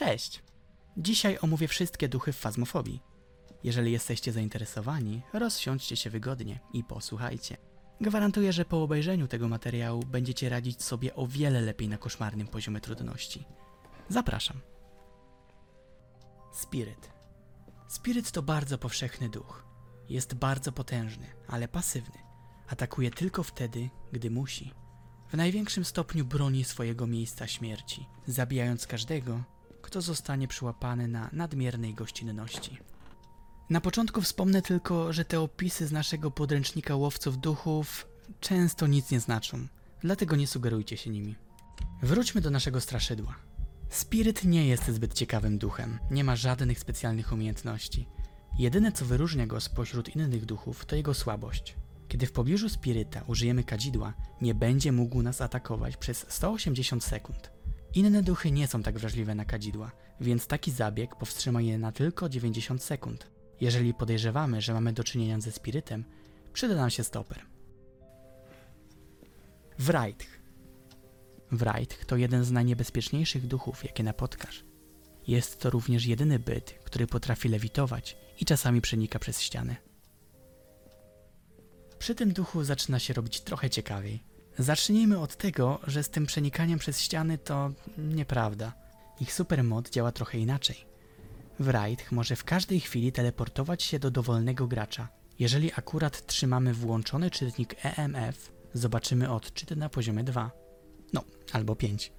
Cześć! Dzisiaj omówię wszystkie duchy w fazmofobii. Jeżeli jesteście zainteresowani, rozsiądźcie się wygodnie i posłuchajcie. Gwarantuję, że po obejrzeniu tego materiału będziecie radzić sobie o wiele lepiej na koszmarnym poziomie trudności. Zapraszam. Spiryt. Spiryt to bardzo powszechny duch. Jest bardzo potężny, ale pasywny. Atakuje tylko wtedy, gdy musi. W największym stopniu broni swojego miejsca śmierci, zabijając każdego, kto zostanie przyłapany na nadmiernej gościnności. Na początku wspomnę tylko, że te opisy z naszego podręcznika łowców duchów często nic nie znaczą, dlatego nie sugerujcie się nimi. Wróćmy do naszego straszydła. Spiryt nie jest zbyt ciekawym duchem, nie ma żadnych specjalnych umiejętności. Jedyne co wyróżnia go spośród innych duchów to jego słabość. Kiedy w pobliżu spiryta użyjemy kadzidła, nie będzie mógł nas atakować przez 180 sekund. Inne duchy nie są tak wrażliwe na kadzidła, więc taki zabieg powstrzyma je na tylko 90 sekund. Jeżeli podejrzewamy, że mamy do czynienia ze spirytem, przyda nam się stoper. Wraith. Wraith to jeden z najniebezpieczniejszych duchów, jakie napotkasz. Jest to również jedyny byt, który potrafi lewitować i czasami przenika przez ściany. Przy tym duchu zaczyna się robić trochę ciekawiej. Zacznijmy od tego, że z tym przenikaniem przez ściany to nieprawda. Ich supermod działa trochę inaczej. Wraith może w każdej chwili teleportować się do dowolnego gracza. Jeżeli akurat trzymamy włączony czytnik EMF, zobaczymy odczyt na poziomie 2. No, albo 5.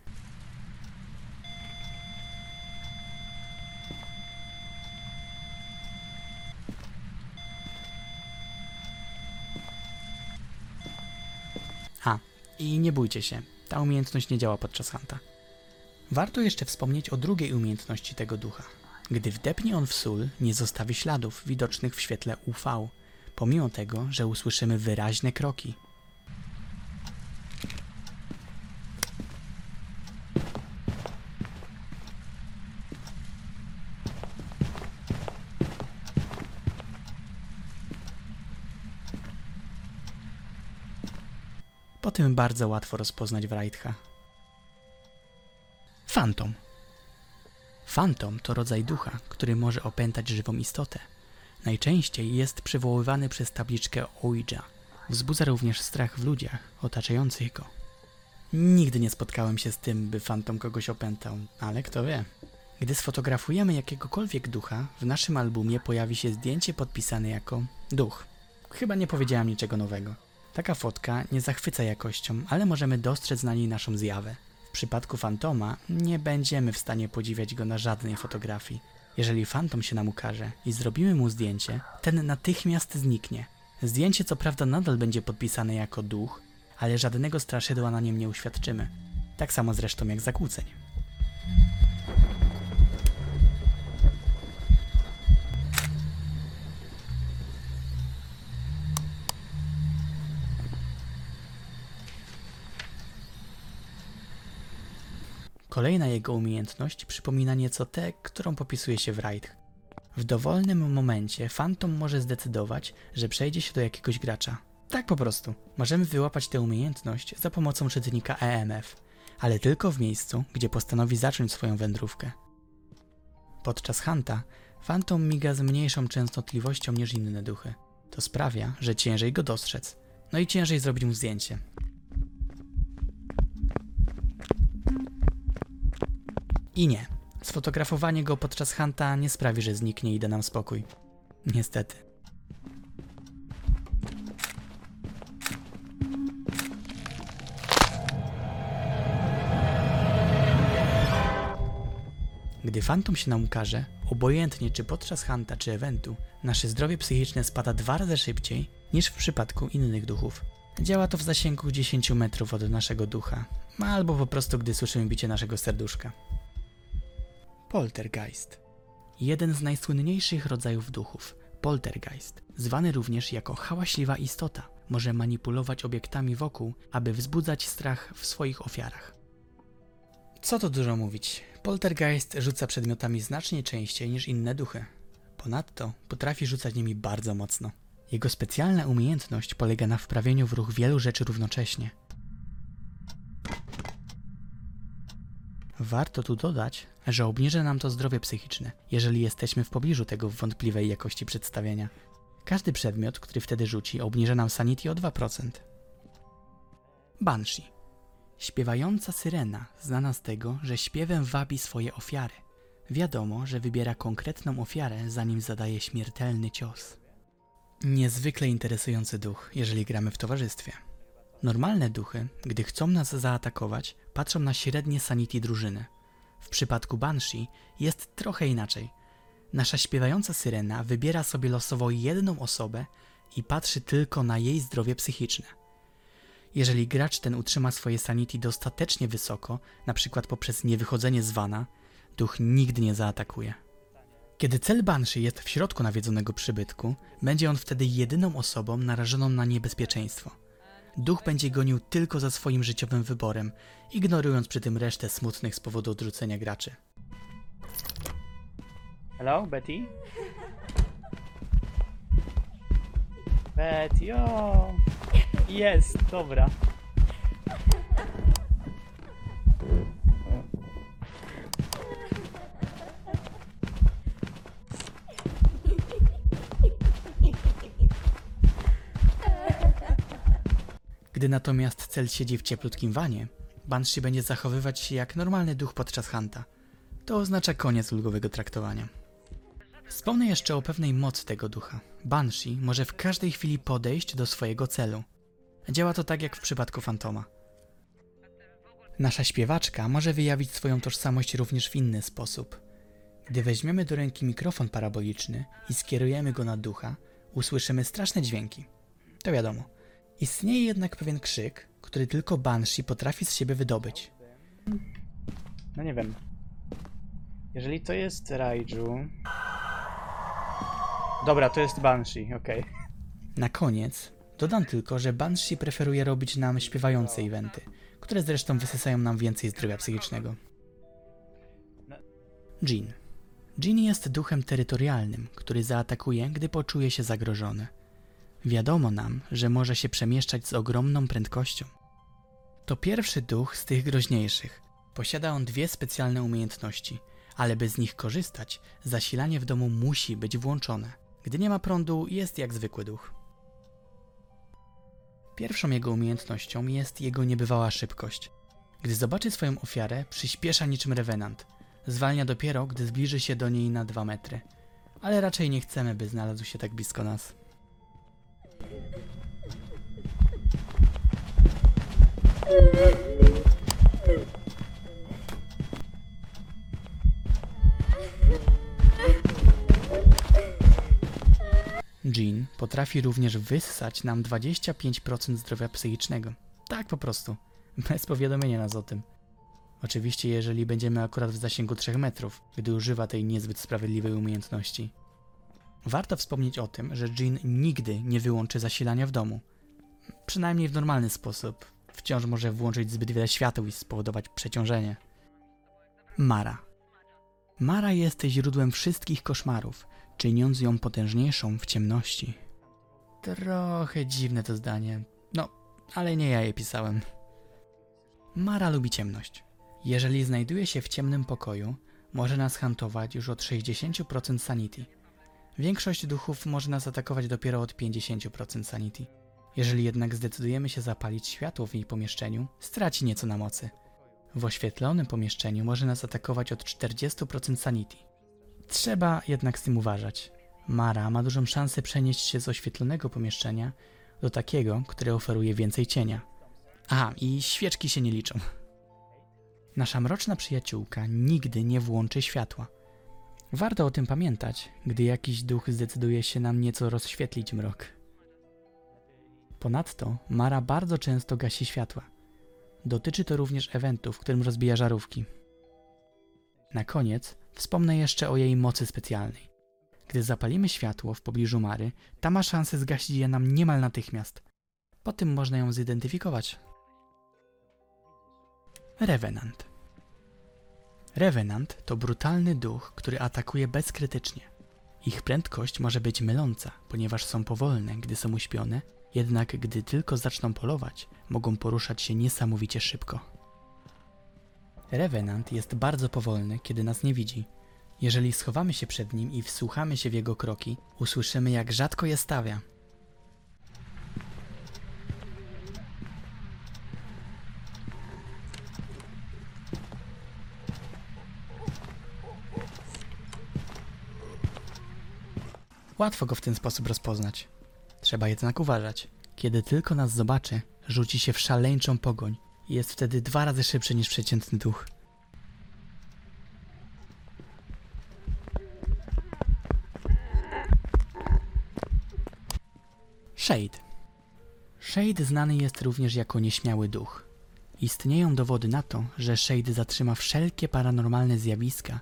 A, i nie bójcie się, ta umiejętność nie działa podczas hanta. Warto jeszcze wspomnieć o drugiej umiejętności tego ducha. Gdy wdepnie on w sól, nie zostawi śladów widocznych w świetle UV, pomimo tego, że usłyszymy wyraźne kroki. Po tym bardzo łatwo rozpoznać Wraitha. Fantom. Fantom to rodzaj ducha, który może opętać żywą istotę. Najczęściej jest przywoływany przez tabliczkę Ouija. Wzbudza również strach w ludziach otaczających go. Nigdy nie spotkałem się z tym, by fantom kogoś opętał, ale kto wie. Gdy sfotografujemy jakiegokolwiek ducha, w naszym albumie pojawi się zdjęcie podpisane jako duch. Chyba nie powiedziałam niczego nowego. Taka fotka nie zachwyca jakością, ale możemy dostrzec na niej naszą zjawę. W przypadku fantoma nie będziemy w stanie podziwiać go na żadnej fotografii. Jeżeli fantom się nam ukaże i zrobimy mu zdjęcie, ten natychmiast zniknie. Zdjęcie co prawda nadal będzie podpisane jako duch, ale żadnego straszydła na nim nie uświadczymy. Tak samo zresztą jak zakłóceń. Kolejna jego umiejętność przypomina nieco tę, którą popisuje się w Wraith. W dowolnym momencie Phantom może zdecydować, że przejdzie się do jakiegoś gracza. Tak po prostu. Możemy wyłapać tę umiejętność za pomocą czytnika EMF, ale tylko w miejscu, gdzie postanowi zacząć swoją wędrówkę. Podczas Hanta Phantom miga z mniejszą częstotliwością niż inne duchy. To sprawia, że ciężej go dostrzec. No i ciężej zrobić mu zdjęcie. I nie. Sfotografowanie go podczas hanta nie sprawi, że zniknie i da nam spokój. Niestety. Gdy fantom się nam ukaże, obojętnie czy podczas hanta czy eventu, nasze zdrowie psychiczne spada dwa razy szybciej niż w przypadku innych duchów. Działa to w zasięgu 10 metrów od naszego ducha, albo po prostu gdy słyszymy bicie naszego serduszka. Poltergeist. Jeden z najsłynniejszych rodzajów duchów. Poltergeist, zwany również jako hałaśliwa istota, może manipulować obiektami wokół, aby wzbudzać strach w swoich ofiarach. Co tu dużo mówić, poltergeist rzuca przedmiotami znacznie częściej niż inne duchy. Ponadto potrafi rzucać nimi bardzo mocno. Jego specjalna umiejętność polega na wprawieniu w ruch wielu rzeczy równocześnie. Warto tu dodać, że obniży nam to zdrowie psychiczne, jeżeli jesteśmy w pobliżu tego wątpliwej jakości przedstawienia. Każdy przedmiot, który wtedy rzuci, obniża nam sanity o 2%. Banshee. Śpiewająca syrena, znana z tego, że śpiewem wabi swoje ofiary. Wiadomo, że wybiera konkretną ofiarę, zanim zadaje śmiertelny cios. Niezwykle interesujący duch, jeżeli gramy w towarzystwie. Normalne duchy, gdy chcą nas zaatakować, patrzą na średnie sanity drużyny. W przypadku Banshee jest trochę inaczej. Nasza śpiewająca syrena wybiera sobie losowo jedną osobę i patrzy tylko na jej zdrowie psychiczne. Jeżeli gracz ten utrzyma swoje sanity dostatecznie wysoko, przykład poprzez niewychodzenie z wana, duch nigdy nie zaatakuje. Kiedy cel Banshee jest w środku nawiedzonego przybytku, będzie on wtedy jedyną osobą narażoną na niebezpieczeństwo. Duch będzie gonił tylko za swoim życiowym wyborem, ignorując przy tym resztę smutnych z powodu odrzucenia graczy. Hello, Betty? Betty, o! Jest, dobra. Gdy natomiast cel siedzi w cieplutkim wanie, Banshee będzie zachowywać się jak normalny duch podczas hanta. To oznacza koniec ulgowego traktowania. Wspomnę jeszcze o pewnej mocy tego ducha. Banshee może w każdej chwili podejść do swojego celu. Działa to tak jak w przypadku Fantoma. Nasza śpiewaczka może wyjawić swoją tożsamość również w inny sposób. Gdy weźmiemy do ręki mikrofon paraboliczny i skierujemy go na ducha, usłyszymy straszne dźwięki. To wiadomo. Istnieje jednak pewien krzyk, który tylko Banshee potrafi z siebie wydobyć. No nie wiem. Jeżeli to jest Raiju... Dobra, to jest Banshee, okej. Na koniec dodam tylko, że Banshee preferuje robić nam śpiewające eventy, które zresztą wysysają nam więcej zdrowia psychicznego. Jean. Jean jest duchem terytorialnym, który zaatakuje, gdy poczuje się zagrożony. Wiadomo nam, że może się przemieszczać z ogromną prędkością. To pierwszy duch z tych groźniejszych. Posiada on dwie specjalne umiejętności, ale by z nich korzystać, zasilanie w domu musi być włączone. Gdy nie ma prądu, jest jak zwykły duch. Pierwszą jego umiejętnością jest jego niebywała szybkość. Gdy zobaczy swoją ofiarę, przyspiesza niczym rewenant. Zwalnia dopiero, gdy zbliży się do niej na dwa metry. Ale raczej nie chcemy, by znalazł się tak blisko nas. Jean potrafi również wyssać nam 25% zdrowia psychicznego. Tak po prostu. Bez powiadomienia nas o tym. Oczywiście, jeżeli będziemy akurat w zasięgu 3 metrów, gdy używa tej niezbyt sprawiedliwej umiejętności. Warto wspomnieć o tym, że Jean nigdy nie wyłączy zasilania w domu. Przynajmniej w normalny sposób. Wciąż może włączyć zbyt wiele świateł i spowodować przeciążenie. Mara. Mara jest źródłem wszystkich koszmarów, czyniąc ją potężniejszą w ciemności. Trochę dziwne to zdanie. No, ale nie ja je pisałem. Mara lubi ciemność. Jeżeli znajduje się w ciemnym pokoju, może nas hantować już od 60% sanity. Większość duchów może nas atakować dopiero od 50% sanity. Jeżeli jednak zdecydujemy się zapalić światło w jej pomieszczeniu, straci nieco na mocy. W oświetlonym pomieszczeniu może nas atakować od 40% sanity. Trzeba jednak z tym uważać. Mara ma dużą szansę przenieść się z oświetlonego pomieszczenia do takiego, które oferuje więcej cienia. Aha, i świeczki się nie liczą. Nasza mroczna przyjaciółka nigdy nie włączy światła. Warto o tym pamiętać, gdy jakiś duch zdecyduje się nam nieco rozświetlić mrok. Ponadto Mara bardzo często gasi światła. Dotyczy to również eventu, w którym rozbija żarówki. Na koniec wspomnę jeszcze o jej mocy specjalnej. Gdy zapalimy światło w pobliżu Mary, ta ma szansę zgasić je nam niemal natychmiast. Po tym można ją zidentyfikować. Revenant. Revenant to brutalny duch, który atakuje bezkrytycznie. Ich prędkość może być myląca, ponieważ są powolne, gdy są uśpione, jednak gdy tylko zaczną polować, mogą poruszać się niesamowicie szybko. Revenant jest bardzo powolny, kiedy nas nie widzi. Jeżeli schowamy się przed nim i wsłuchamy się w jego kroki, usłyszymy jak rzadko je stawia. Łatwo go w ten sposób rozpoznać. Trzeba jednak uważać. Kiedy tylko nas zobaczy, rzuci się w szaleńczą pogoń i jest wtedy dwa razy szybszy niż przeciętny duch. Shade. Shade znany jest również jako nieśmiały duch. Istnieją dowody na to, że Shade zatrzyma wszelkie paranormalne zjawiska,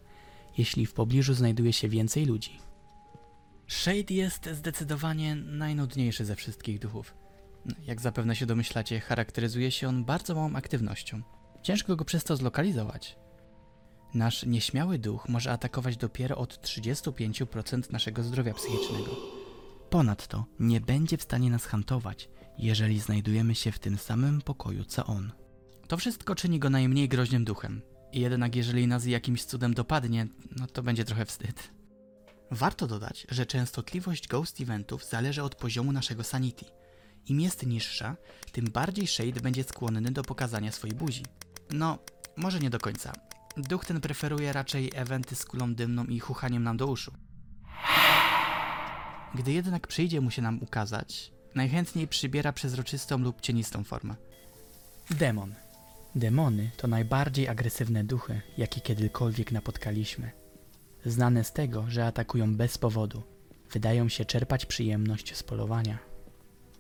jeśli w pobliżu znajduje się więcej ludzi. Shade jest zdecydowanie najnudniejszy ze wszystkich duchów. Jak zapewne się domyślacie, charakteryzuje się on bardzo małą aktywnością. Ciężko go przez to zlokalizować. Nasz nieśmiały duch może atakować dopiero od 35% naszego zdrowia psychicznego. Ponadto nie będzie w stanie nas hantować, jeżeli znajdujemy się w tym samym pokoju co on. To wszystko czyni go najmniej groźnym duchem. Jednak jeżeli nas jakimś cudem dopadnie, no to będzie trochę wstyd. Warto dodać, że częstotliwość ghost eventów zależy od poziomu naszego sanity. Im jest niższa, tym bardziej Shade będzie skłonny do pokazania swojej buzi. No, może nie do końca. Duch ten preferuje raczej eventy z kulą dymną i chuchaniem nam do uszu. Gdy jednak przyjdzie mu się nam ukazać, najchętniej przybiera przezroczystą lub cienistą formę. Demon. Demony to najbardziej agresywne duchy, jakie kiedykolwiek napotkaliśmy. Znane z tego, że atakują bez powodu. Wydają się czerpać przyjemność z polowania.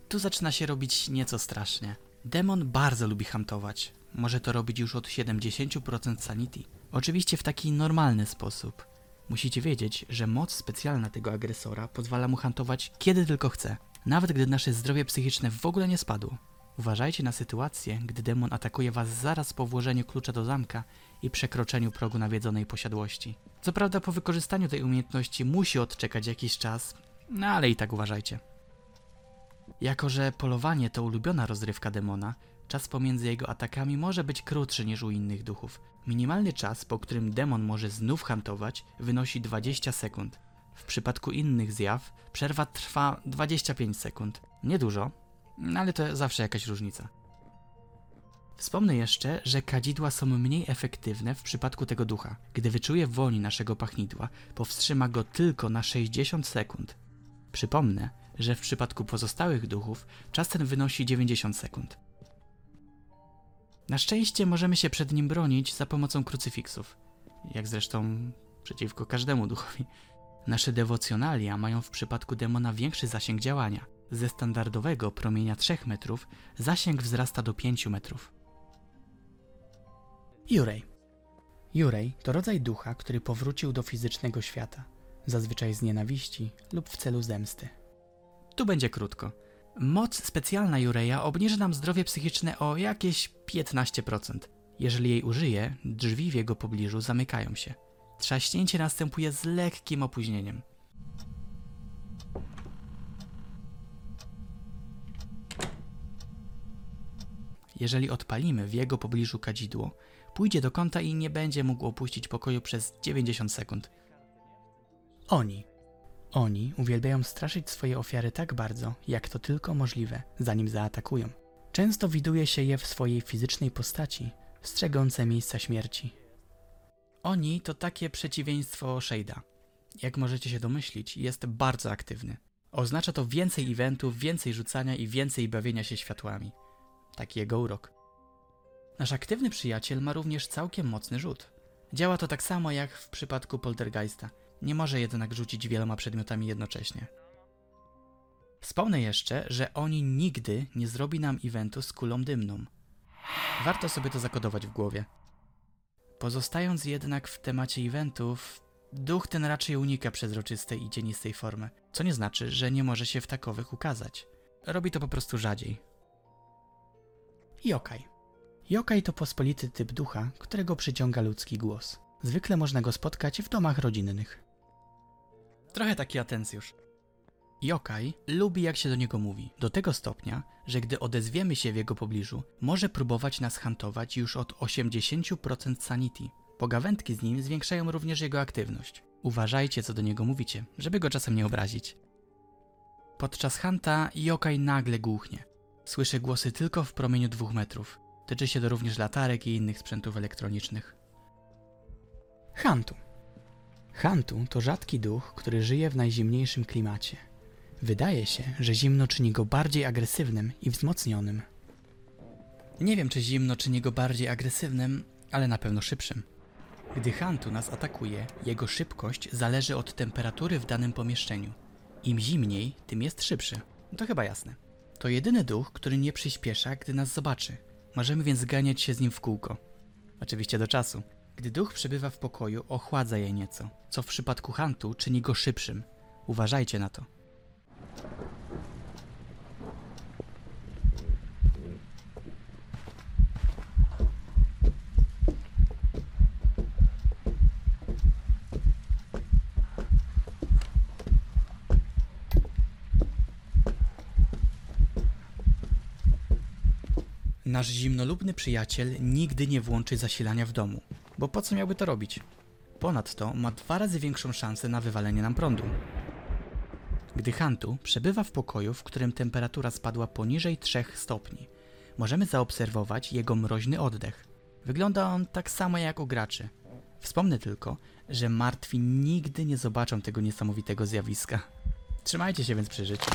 Tu zaczyna się robić nieco strasznie. Demon bardzo lubi hantować. Może to robić już od 70% sanity. Oczywiście w taki normalny sposób. Musicie wiedzieć, że moc specjalna tego agresora pozwala mu hantować kiedy tylko chce, nawet gdy nasze zdrowie psychiczne w ogóle nie spadło. Uważajcie na sytuację, gdy demon atakuje was zaraz po włożeniu klucza do zamka i przekroczeniu progu nawiedzonej posiadłości. Co prawda po wykorzystaniu tej umiejętności musi odczekać jakiś czas, no ale i tak uważajcie. Jako, że polowanie to ulubiona rozrywka demona, czas pomiędzy jego atakami może być krótszy niż u innych duchów. Minimalny czas, po którym demon może znów hantować, wynosi 20 sekund. W przypadku innych zjaw przerwa trwa 25 sekund. Niedużo, no ale to zawsze jakaś różnica. Wspomnę jeszcze, że kadzidła są mniej efektywne w przypadku tego ducha. Gdy wyczuje woń naszego pachnidła, powstrzyma go tylko na 60 sekund. Przypomnę, że w przypadku pozostałych duchów czas ten wynosi 90 sekund. Na szczęście możemy się przed nim bronić za pomocą krucyfiksów, jak zresztą przeciwko każdemu duchowi. Nasze dewocjonalia mają w przypadku demona większy zasięg działania. Ze standardowego promienia 3 metrów zasięg wzrasta do 5 metrów. Jurej. Jurej to rodzaj ducha, który powrócił do fizycznego świata, zazwyczaj z nienawiści lub w celu zemsty. Tu będzie krótko. Moc specjalna Jureja obniży nam zdrowie psychiczne o jakieś 15%. Jeżeli jej użyje, drzwi w jego pobliżu zamykają się. Trzaśnięcie następuje z lekkim opóźnieniem. Jeżeli odpalimy w jego pobliżu kadzidło, pójdzie do kąta i nie będzie mógł opuścić pokoju przez 90 sekund. Oni. Oni uwielbiają straszyć swoje ofiary tak bardzo, jak to tylko możliwe, zanim zaatakują. Często widuje się je w swojej fizycznej postaci, strzegące miejsca śmierci. Oni to takie przeciwieństwo Shade'a. Jak możecie się domyślić, jest bardzo aktywny. Oznacza to więcej eventów, więcej rzucania i więcej bawienia się światłami. Taki jego urok. Nasz aktywny przyjaciel ma również całkiem mocny rzut. Działa to tak samo jak w przypadku poltergeista. Nie może jednak rzucić wieloma przedmiotami jednocześnie. Wspomnę jeszcze, że oni nigdy nie zrobi nam eventu z kulą dymną. Warto sobie to zakodować w głowie. Pozostając jednak w temacie eventów, duch ten raczej unika przezroczystej i cienistej formy, co nie znaczy, że nie może się w takowych ukazać. Robi to po prostu rzadziej. Yokai. Yokai to pospolity typ ducha, którego przyciąga ludzki głos. Zwykle można go spotkać w domach rodzinnych. Trochę taki atencjusz. Yokai lubi jak się do niego mówi, do tego stopnia, że gdy odezwiemy się w jego pobliżu, może próbować nas hantować już od 80% sanity. Pogawędki z nim zwiększają również jego aktywność. Uważajcie co do niego mówicie, żeby go czasem nie obrazić. Podczas hanta Yokai nagle głuchnie. Słyszy głosy tylko w promieniu dwóch metrów. Tyczy się to również latarek i innych sprzętów elektronicznych. Hantu. Hantu to rzadki duch, który żyje w najzimniejszym klimacie. Wydaje się, że zimno czyni go bardziej agresywnym i wzmocnionym. Nie wiem, czy zimno czyni go bardziej agresywnym, ale na pewno szybszym. Gdy Hantu nas atakuje, jego szybkość zależy od temperatury w danym pomieszczeniu. Im zimniej, tym jest szybszy. To chyba jasne. To jedyny duch, który nie przyspiesza, gdy nas zobaczy. Możemy więc ganiać się z nim w kółko. Oczywiście do czasu. Gdy duch przebywa w pokoju, ochładza je nieco, co w przypadku Hantu czyni go szybszym. Uważajcie na to. Nasz zimnolubny przyjaciel nigdy nie włączy zasilania w domu, bo po co miałby to robić? Ponadto ma dwa razy większą szansę na wywalenie nam prądu. Gdy Hantu przebywa w pokoju, w którym temperatura spadła poniżej 3 stopni, możemy zaobserwować jego mroźny oddech. Wygląda on tak samo jak u graczy. Wspomnę tylko, że martwi nigdy nie zobaczą tego niesamowitego zjawiska. Trzymajcie się więc przy życiu.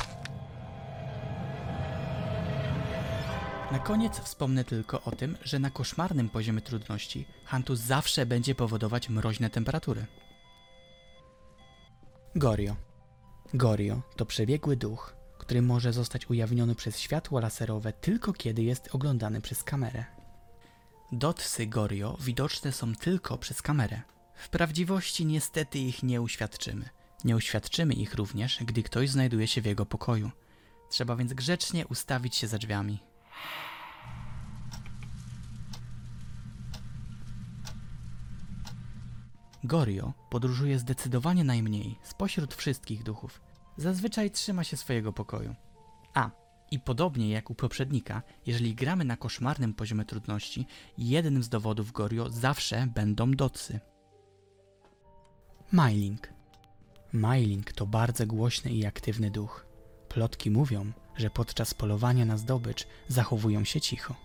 Na koniec wspomnę tylko o tym, że na koszmarnym poziomie trudności Hantu zawsze będzie powodować mroźne temperatury. Gorio. Gorio to przebiegły duch, który może zostać ujawniony przez światło laserowe tylko kiedy jest oglądany przez kamerę. Dotsy Gorio widoczne są tylko przez kamerę. W prawdziwości niestety ich nie uświadczymy. Nie uświadczymy ich również, gdy ktoś znajduje się w jego pokoju. Trzeba więc grzecznie ustawić się za drzwiami. Gorio podróżuje zdecydowanie najmniej spośród wszystkich duchów. Zazwyczaj trzyma się swojego pokoju. A, i podobnie jak u poprzednika, jeżeli gramy na koszmarnym poziomie trudności, jednym z dowodów Gorio zawsze będą dotsy. Myling. Myling to bardzo głośny i aktywny duch. Plotki mówią, że podczas polowania na zdobycz zachowują się cicho.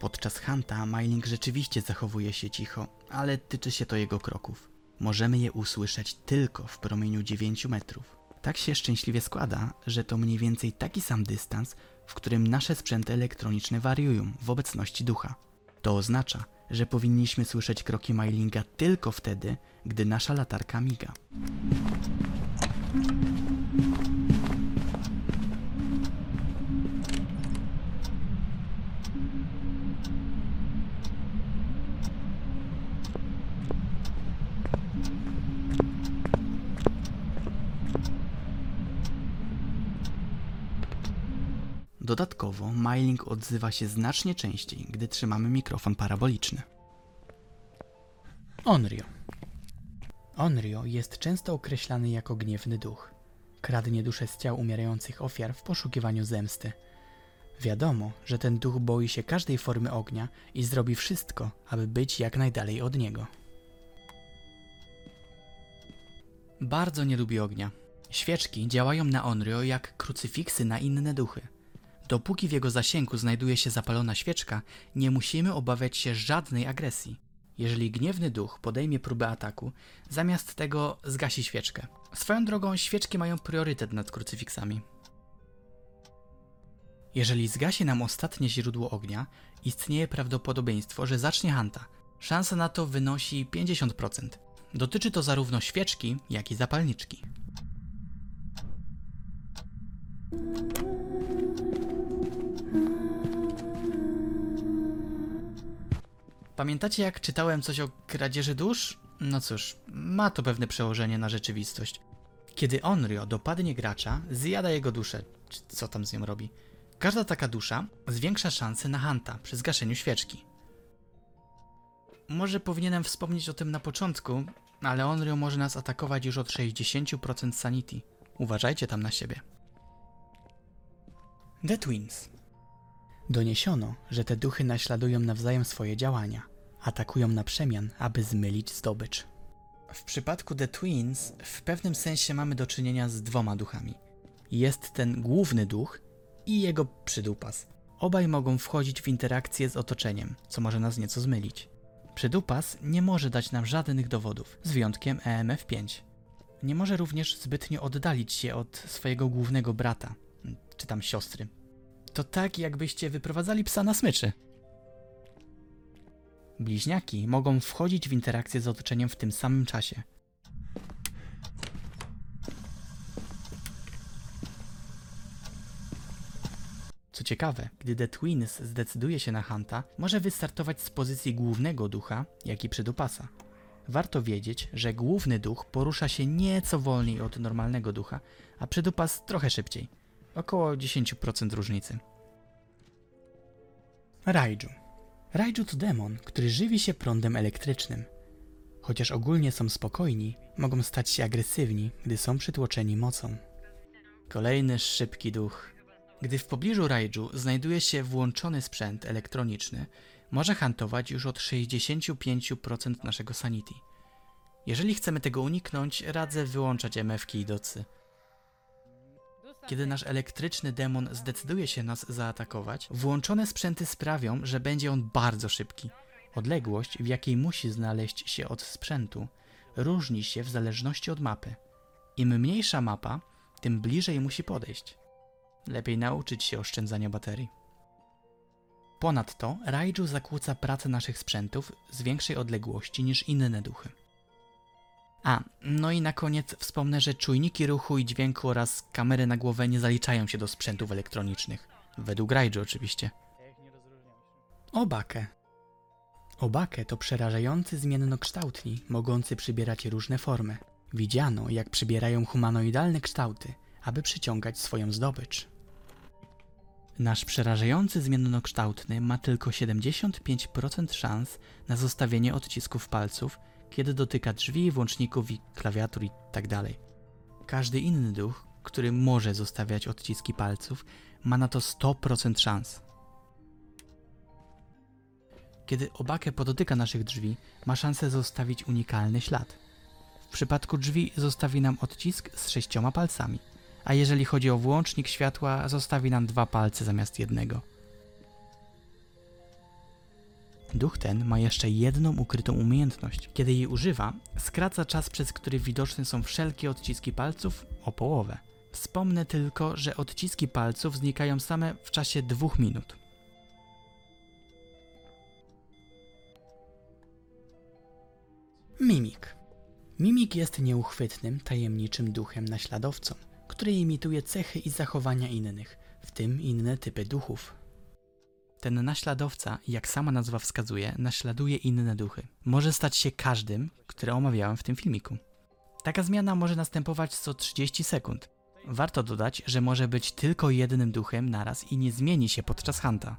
Podczas hanta Myling rzeczywiście zachowuje się cicho, ale tyczy się to jego kroków. Możemy je usłyszeć tylko w promieniu 9 metrów. Tak się szczęśliwie składa, że to mniej więcej taki sam dystans, w którym nasze sprzęty elektroniczne wariują w obecności ducha. To oznacza, że powinniśmy słyszeć kroki Mylinga tylko wtedy, gdy nasza latarka miga. Dodatkowo, Myling odzywa się znacznie częściej, gdy trzymamy mikrofon paraboliczny. Onryo. Onryo jest często określany jako gniewny duch. Kradnie dusze z ciał umierających ofiar w poszukiwaniu zemsty. Wiadomo, że ten duch boi się każdej formy ognia i zrobi wszystko, aby być jak najdalej od niego. Bardzo nie lubi ognia. Świeczki działają na Onryo jak krucyfiksy na inne duchy. Dopóki w jego zasięgu znajduje się zapalona świeczka, nie musimy obawiać się żadnej agresji. Jeżeli gniewny duch podejmie próbę ataku, zamiast tego zgasi świeczkę. Swoją drogą świeczki mają priorytet nad krucyfiksami. Jeżeli zgasi nam ostatnie źródło ognia, istnieje prawdopodobieństwo, że zacznie hanta. Szansa na to wynosi 50%. Dotyczy to zarówno świeczki, jak i zapalniczki. Pamiętacie, jak czytałem coś o kradzieży dusz? No cóż, ma to pewne przełożenie na rzeczywistość. Kiedy Onryo dopadnie gracza, zjada jego duszę, czy co tam z nią robi. Każda taka dusza zwiększa szanse na hanta przy zgaszeniu świeczki. Może powinienem wspomnieć o tym na początku, ale Onryo może nas atakować już od 60% sanity. Uważajcie tam na siebie. The Twins. Doniesiono, że te duchy naśladują nawzajem swoje działania. Atakują na przemian, aby zmylić zdobycz. W przypadku The Twins w pewnym sensie mamy do czynienia z dwoma duchami. Jest ten główny duch i jego przydupas. Obaj mogą wchodzić w interakcję z otoczeniem, co może nas nieco zmylić. Przydupas nie może dać nam żadnych dowodów, z wyjątkiem E EMF5. Nie może również zbytnio oddalić się od swojego głównego brata, czy tam siostry. To tak, jakbyście wyprowadzali psa na smyczy. Bliźniaki mogą wchodzić w interakcję z otoczeniem w tym samym czasie. Co ciekawe, gdy The Twins zdecyduje się na Hunta, może wystartować z pozycji głównego ducha, jak i przydupasa. Warto wiedzieć, że główny duch porusza się nieco wolniej od normalnego ducha, a przydupas trochę szybciej. Około 10% różnicy. Raiju. Raiju to demon, który żywi się prądem elektrycznym. Chociaż ogólnie są spokojni, mogą stać się agresywni, gdy są przytłoczeni mocą. Kolejny szybki duch. Gdy w pobliżu Raiju znajduje się włączony sprzęt elektroniczny, może hantować już od 65% naszego sanity. Jeżeli chcemy tego uniknąć, radzę wyłączać MF-ki i docy. Kiedy nasz elektryczny demon zdecyduje się nas zaatakować, włączone sprzęty sprawią, że będzie on bardzo szybki. Odległość, w jakiej musi znaleźć się od sprzętu, różni się w zależności od mapy. Im mniejsza mapa, tym bliżej musi podejść. Lepiej nauczyć się oszczędzania baterii. Ponadto Raiju zakłóca pracę naszych sprzętów z większej odległości niż inne duchy. A, no i na koniec wspomnę, że czujniki ruchu i dźwięku oraz kamery na głowę nie zaliczają się do sprzętów elektronicznych. Według Raiju oczywiście. Obake. Obake to przerażający zmiennokształtni, mogący przybierać różne formy. Widziano, jak przybierają humanoidalne kształty, aby przyciągać swoją zdobycz. Nasz przerażający zmiennokształtny ma tylko 75% szans na zostawienie odcisków palców, kiedy dotyka drzwi, włączników i klawiatur itd. Każdy inny duch, który może zostawiać odciski palców, ma na to 100% szans. Kiedy obakę podotyka naszych drzwi, ma szansę zostawić unikalny ślad. W przypadku drzwi zostawi nam odcisk z sześcioma palcami, a jeżeli chodzi o włącznik światła, zostawi nam dwa palce zamiast jednego. Duch ten ma jeszcze jedną ukrytą umiejętność. Kiedy jej używa, skraca czas, przez który widoczne są wszelkie odciski palców o połowę. Wspomnę tylko, że odciski palców znikają same w czasie dwóch minut. Mimik. Mimik jest nieuchwytnym, tajemniczym duchem naśladowcą, który imituje cechy i zachowania innych, w tym inne typy duchów. Ten naśladowca, jak sama nazwa wskazuje, naśladuje inne duchy. Może stać się każdym, które omawiałem w tym filmiku. Taka zmiana może następować co 30 sekund. Warto dodać, że może być tylko jednym duchem naraz i nie zmieni się podczas hanta.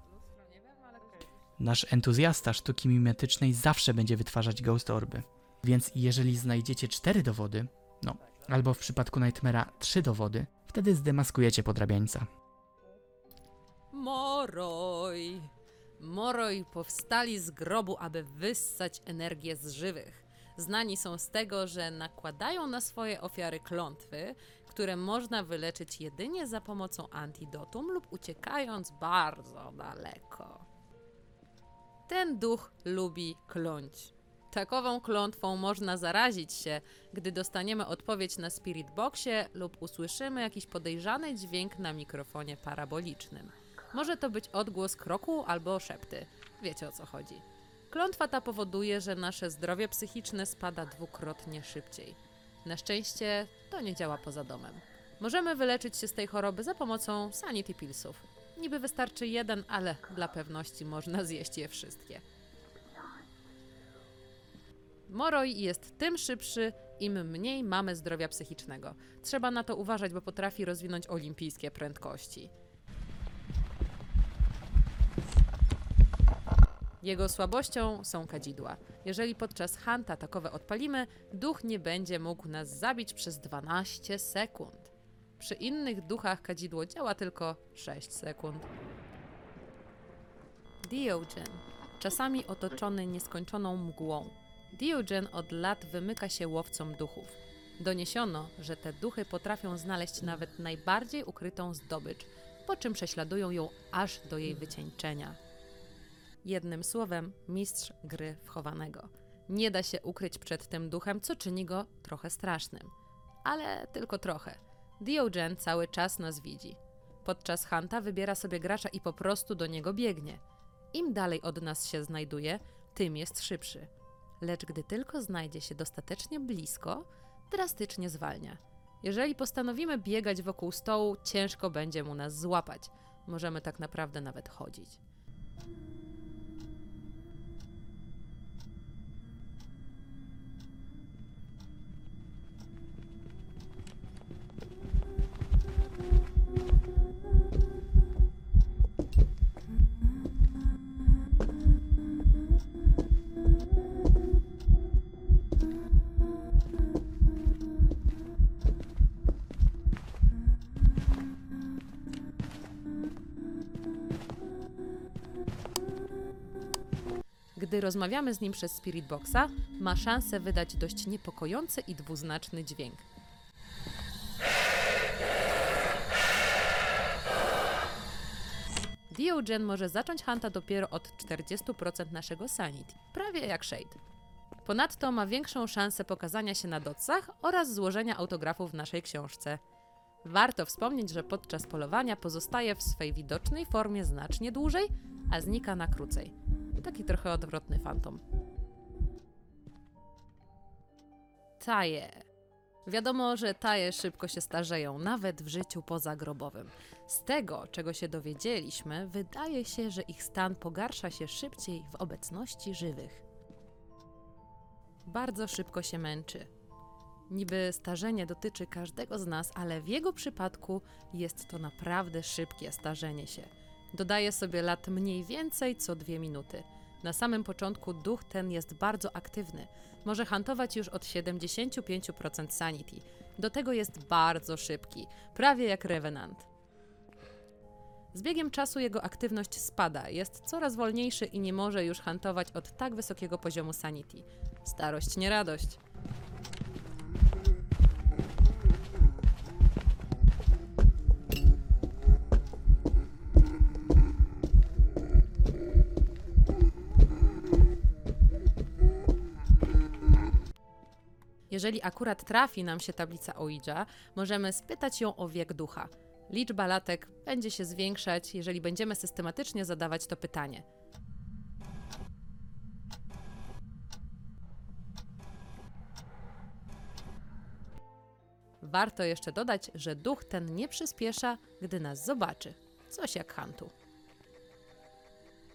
Nasz entuzjasta sztuki mimetycznej zawsze będzie wytwarzać ghost orby. Więc jeżeli znajdziecie cztery dowody, no, albo w przypadku Nightmare'a trzy dowody, wtedy zdemaskujecie podrabiańca. Moroj! Moroj powstali z grobu, aby wyssać energię z żywych. Znani są z tego, że nakładają na swoje ofiary klątwy, które można wyleczyć jedynie za pomocą antidotum lub uciekając bardzo daleko. Ten duch lubi kląć. Takową klątwą można zarazić się, gdy dostaniemy odpowiedź na Spirit Boxie lub usłyszymy jakiś podejrzany dźwięk na mikrofonie parabolicznym. Może to być odgłos kroku albo szepty. Wiecie o co chodzi. Klątwa ta powoduje, że nasze zdrowie psychiczne spada dwukrotnie szybciej. Na szczęście to nie działa poza domem. Możemy wyleczyć się z tej choroby za pomocą sanity pillsów. Niby wystarczy jeden, ale dla pewności można zjeść je wszystkie. Moroj jest tym szybszy, im mniej mamy zdrowia psychicznego. Trzeba na to uważać, bo potrafi rozwinąć olimpijskie prędkości. Jego słabością są kadzidła. Jeżeli podczas hanta takowe odpalimy, duch nie będzie mógł nas zabić przez 12 sekund. Przy innych duchach kadzidło działa tylko 6 sekund. Diogen, czasami otoczony nieskończoną mgłą. Diogen od lat wymyka się łowcom duchów. Doniesiono, że te duchy potrafią znaleźć nawet najbardziej ukrytą zdobycz, po czym prześladują ją aż do jej wycieńczenia. Jednym słowem, mistrz gry wchowanego. Nie da się ukryć przed tym duchem, co czyni go trochę strasznym. Ale tylko trochę. Diogen cały czas nas widzi. Podczas hanta wybiera sobie gracza i po prostu do niego biegnie. Im dalej od nas się znajduje, tym jest szybszy. Lecz gdy tylko znajdzie się dostatecznie blisko, drastycznie zwalnia. Jeżeli postanowimy biegać wokół stołu, ciężko będzie mu nas złapać. Możemy tak naprawdę nawet chodzić. Gdy rozmawiamy z nim przez Spirit Boxa, ma szansę wydać dość niepokojący i dwuznaczny dźwięk. Diogen może zacząć hunta dopiero od 40% naszego sanity, prawie jak Shade. Ponadto ma większą szansę pokazania się na docach oraz złożenia autografu w naszej książce. Warto wspomnieć, że podczas polowania pozostaje w swej widocznej formie znacznie dłużej, a znika na krócej. Taki trochę odwrotny fantom. Taje. Wiadomo, że taje szybko się starzeją, nawet w życiu pozagrobowym. Z tego, czego się dowiedzieliśmy, wydaje się, że ich stan pogarsza się szybciej w obecności żywych. Bardzo szybko się męczy. Niby starzenie dotyczy każdego z nas, ale w jego przypadku jest to naprawdę szybkie starzenie się. Dodaje sobie lat mniej więcej co dwie minuty. Na samym początku duch ten jest bardzo aktywny. Może hantować już od 75% sanity. Do tego jest bardzo szybki, prawie jak Revenant. Z biegiem czasu jego aktywność spada, jest coraz wolniejszy i nie może już hantować od tak wysokiego poziomu sanity. Starość nie radość. Jeżeli akurat trafi nam się tablica Ouija, możemy spytać ją o wiek ducha. Liczba latek będzie się zwiększać, jeżeli będziemy systematycznie zadawać to pytanie. Warto jeszcze dodać, że duch ten nie przyspiesza, gdy nas zobaczy. Coś jak Hantu.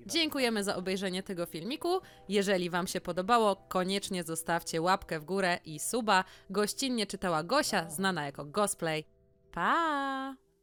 Dziękujemy za obejrzenie tego filmiku. Jeżeli Wam się podobało, koniecznie zostawcie łapkę w górę i suba. Gościnnie czytała Gosia, znana jako Gosplay. Pa!